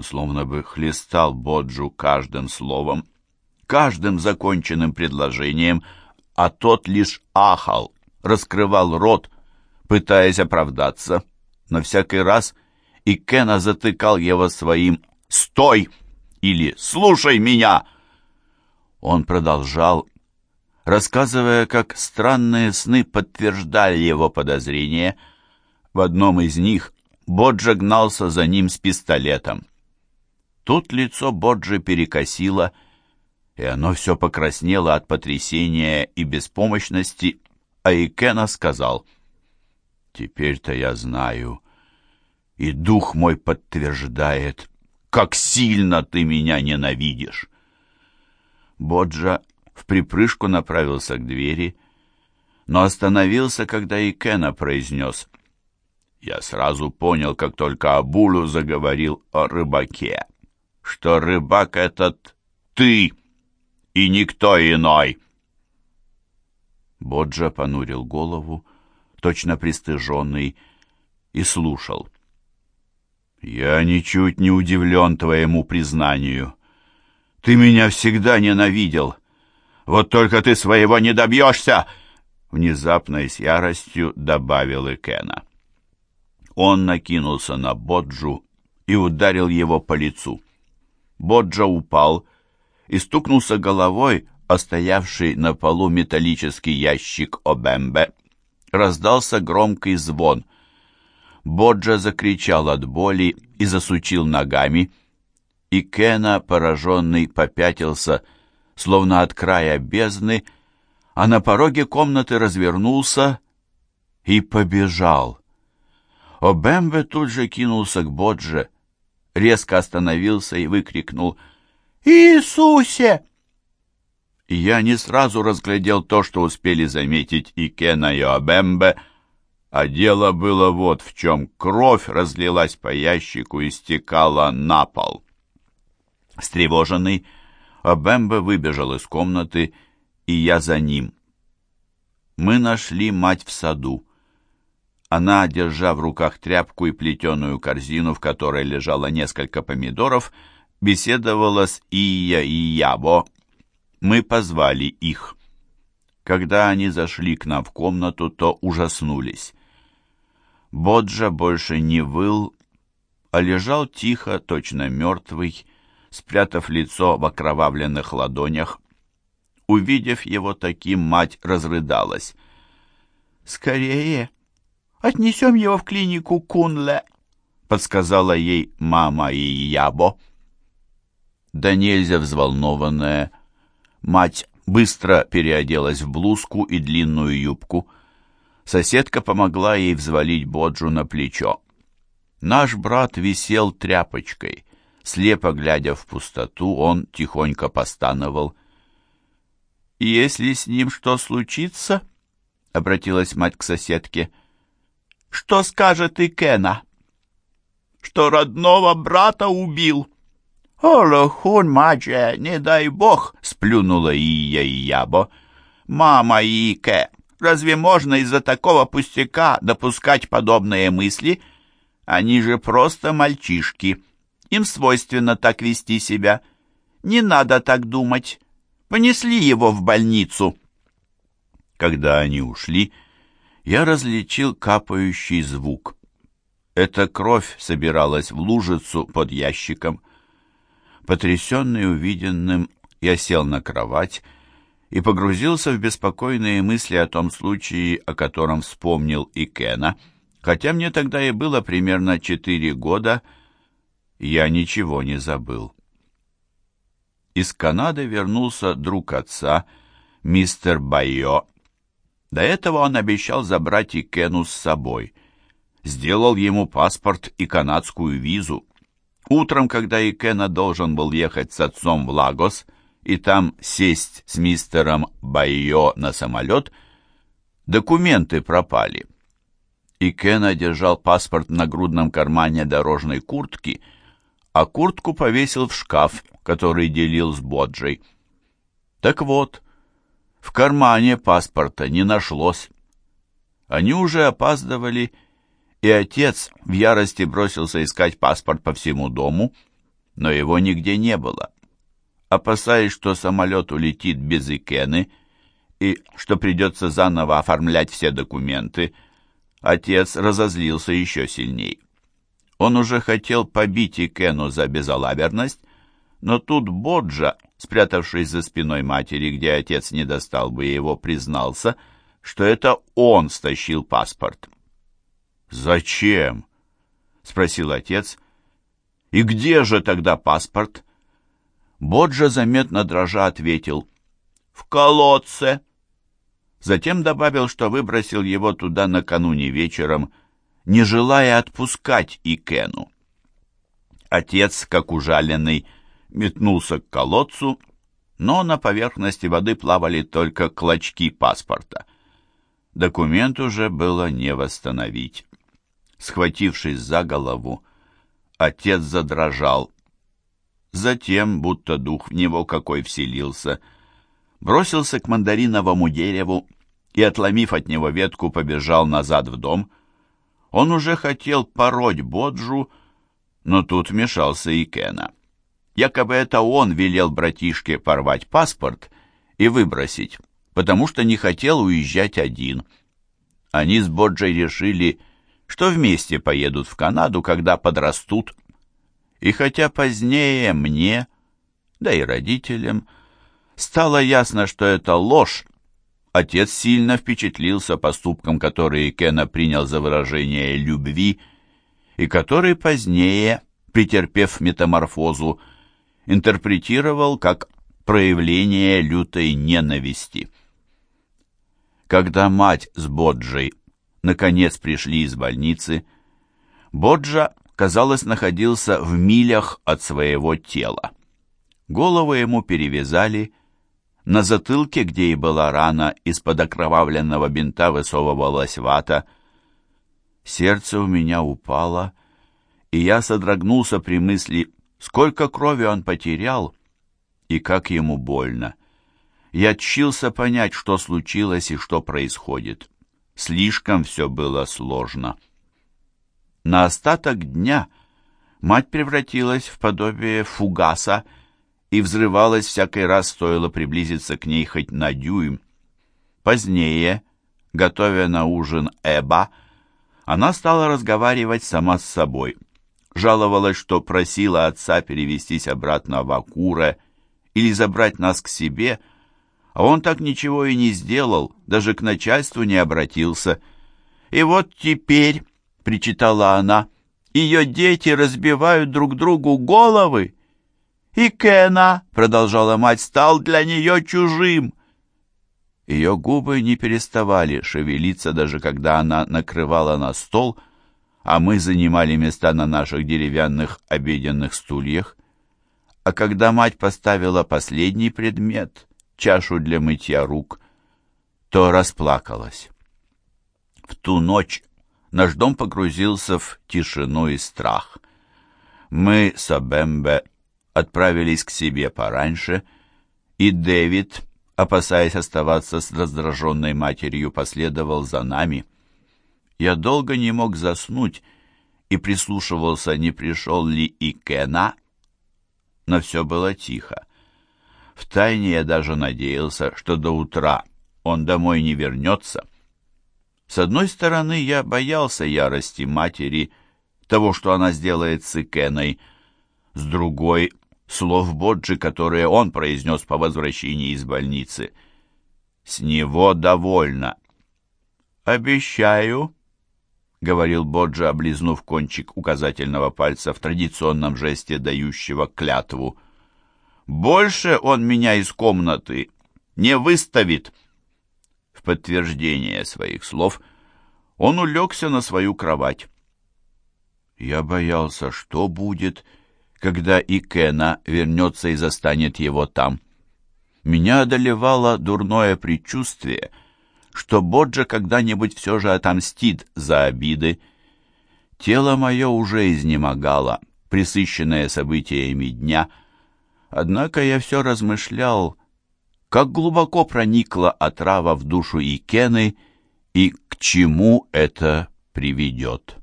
Он словно бы хлестал Боджу каждым словом, каждым законченным предложением, а тот лишь ахал, раскрывал рот, пытаясь оправдаться, но всякий раз и Кена затыкал его своим «Стой!» или «Слушай меня!» Он продолжал, рассказывая, как странные сны подтверждали его подозрения. В одном из них Боджа гнался за ним с пистолетом. Тут лицо Боджи перекосило, и оно все покраснело от потрясения и беспомощности, а Икена сказал, «Теперь-то я знаю, и дух мой подтверждает, как сильно ты меня ненавидишь». Боджа в припрыжку направился к двери, но остановился, когда Икена произнес «Я сразу понял, как только Абулу заговорил о рыбаке, что рыбак этот ты и никто иной». Боджа понурил голову, точно пристыженный, и слушал. «Я ничуть не удивлен твоему признанию. Ты меня всегда ненавидел. Вот только ты своего не добьешься!» Внезапно и с яростью добавил Икена. Он накинулся на Боджу и ударил его по лицу. Боджа упал и стукнулся головой о стоявший на полу металлический ящик Обембе. Раздался громкий звон. Боджа закричал от боли и засучил ногами. И Кена, пораженный, попятился, словно от края бездны, а на пороге комнаты развернулся и побежал. Обембе тут же кинулся к Бодже, резко остановился и выкрикнул «Иисусе!» Я не сразу разглядел то, что успели заметить и Кена, и Обембе, а дело было вот в чем. Кровь разлилась по ящику и стекала на пол. Встревоженный, Обембе выбежал из комнаты, и я за ним. Мы нашли мать в саду. Она, держа в руках тряпку и плетеную корзину, в которой лежало несколько помидоров, беседовала с Ия и Ябо, мы позвали их. Когда они зашли к нам в комнату, то ужаснулись. Боджа больше не выл, а лежал тихо, точно мертвый, спрятав лицо в окровавленных ладонях. Увидев его таким, мать разрыдалась. «Скорее, отнесем его в клинику Кунле», — подсказала ей мама и Ябо. Да нельзя взволнованная, Мать быстро переоделась в блузку и длинную юбку. Соседка помогла ей взвалить Боджу на плечо. Наш брат висел тряпочкой. Слепо глядя в пустоту, он тихонько постановал. «Если с ним что случится?» — обратилась мать к соседке. «Что скажет и Кена?» «Что родного брата убил», «Олохун, мадже, не дай бог!» — сплюнула Ия и Ябо. «Мама Ике, разве можно из-за такого пустяка допускать подобные мысли? Они же просто мальчишки. Им свойственно так вести себя. Не надо так думать. Понесли его в больницу». Когда они ушли, я различил капающий звук. Эта кровь собиралась в лужицу под ящиком. Потрясенный увиденным, я сел на кровать и погрузился в беспокойные мысли о том случае, о котором вспомнил и Кена. Хотя мне тогда и было примерно четыре года, я ничего не забыл. Из Канады вернулся друг отца, мистер Байо. До этого он обещал забрать и Кену с собой. Сделал ему паспорт и канадскую визу. Утром, когда Икена должен был ехать с отцом в Лагос и там сесть с мистером Байо на самолет, документы пропали. Икена держал паспорт на грудном кармане дорожной куртки, а куртку повесил в шкаф, который делил с Боджей. Так вот, в кармане паспорта не нашлось. Они уже опаздывали и отец в ярости бросился искать паспорт по всему дому, но его нигде не было. Опасаясь, что самолет улетит без Икены и что придется заново оформлять все документы, отец разозлился еще сильней. Он уже хотел побить Икену за безалаберность, но тут Боджа, спрятавшись за спиной матери, где отец не достал бы его, признался, что это он стащил паспорт. «Зачем?» — спросил отец. «И где же тогда паспорт?» Боджа заметно дрожа ответил. «В колодце!» Затем добавил, что выбросил его туда накануне вечером, не желая отпускать Икену. Отец, как ужаленный, метнулся к колодцу, но на поверхности воды плавали только клочки паспорта. Документ уже было не восстановить. Схватившись за голову, отец задрожал. Затем, будто дух в него какой вселился, бросился к мандариновому дереву и, отломив от него ветку, побежал назад в дом. Он уже хотел пороть Боджу, но тут вмешался и Кена. Якобы это он велел братишке порвать паспорт и выбросить, потому что не хотел уезжать один. Они с Боджей решили, что вместе поедут в Канаду, когда подрастут. И хотя позднее мне, да и родителям, стало ясно, что это ложь, отец сильно впечатлился поступком, который Кена принял за выражение любви, и который позднее, претерпев метаморфозу, интерпретировал как проявление лютой ненависти. Когда мать с Боджей наконец пришли из больницы, Боджа, казалось, находился в милях от своего тела. Голову ему перевязали, на затылке, где и была рана, из-под окровавленного бинта высовывалась вата. Сердце у меня упало, и я содрогнулся при мысли, сколько крови он потерял и как ему больно. Я тщился понять, что случилось и что происходит. Слишком все было сложно. На остаток дня мать превратилась в подобие фугаса и взрывалась всякий раз, стоило приблизиться к ней хоть на дюйм. Позднее, готовя на ужин Эба, она стала разговаривать сама с собой. Жаловалась, что просила отца перевестись обратно в Акуре или забрать нас к себе — а он так ничего и не сделал, даже к начальству не обратился. И вот теперь, — причитала она, — ее дети разбивают друг другу головы. И Кена, — продолжала мать, — стал для нее чужим. Ее губы не переставали шевелиться, даже когда она накрывала на стол, а мы занимали места на наших деревянных обеденных стульях. А когда мать поставила последний предмет — чашу для мытья рук, то расплакалась. В ту ночь наш дом погрузился в тишину и страх. Мы с Абембе отправились к себе пораньше, и Дэвид, опасаясь оставаться с раздраженной матерью, последовал за нами. Я долго не мог заснуть и прислушивался, не пришел ли и Кена, но все было тихо. Втайне я даже надеялся, что до утра он домой не вернется. С одной стороны, я боялся ярости матери, того, что она сделает с Икеной, с другой — слов Боджи, которые он произнес по возвращении из больницы. С него довольно. «Обещаю», — говорил Боджи, облизнув кончик указательного пальца в традиционном жесте дающего клятву — больше он меня из комнаты не выставит. В подтверждение своих слов он улегся на свою кровать. Я боялся, что будет, когда Икена вернется и застанет его там. Меня одолевало дурное предчувствие, что Боджа когда-нибудь все же отомстит за обиды. Тело мое уже изнемогало, присыщенное событиями дня — Однако я все размышлял, как глубоко проникла отрава в душу Икены и к чему это приведет.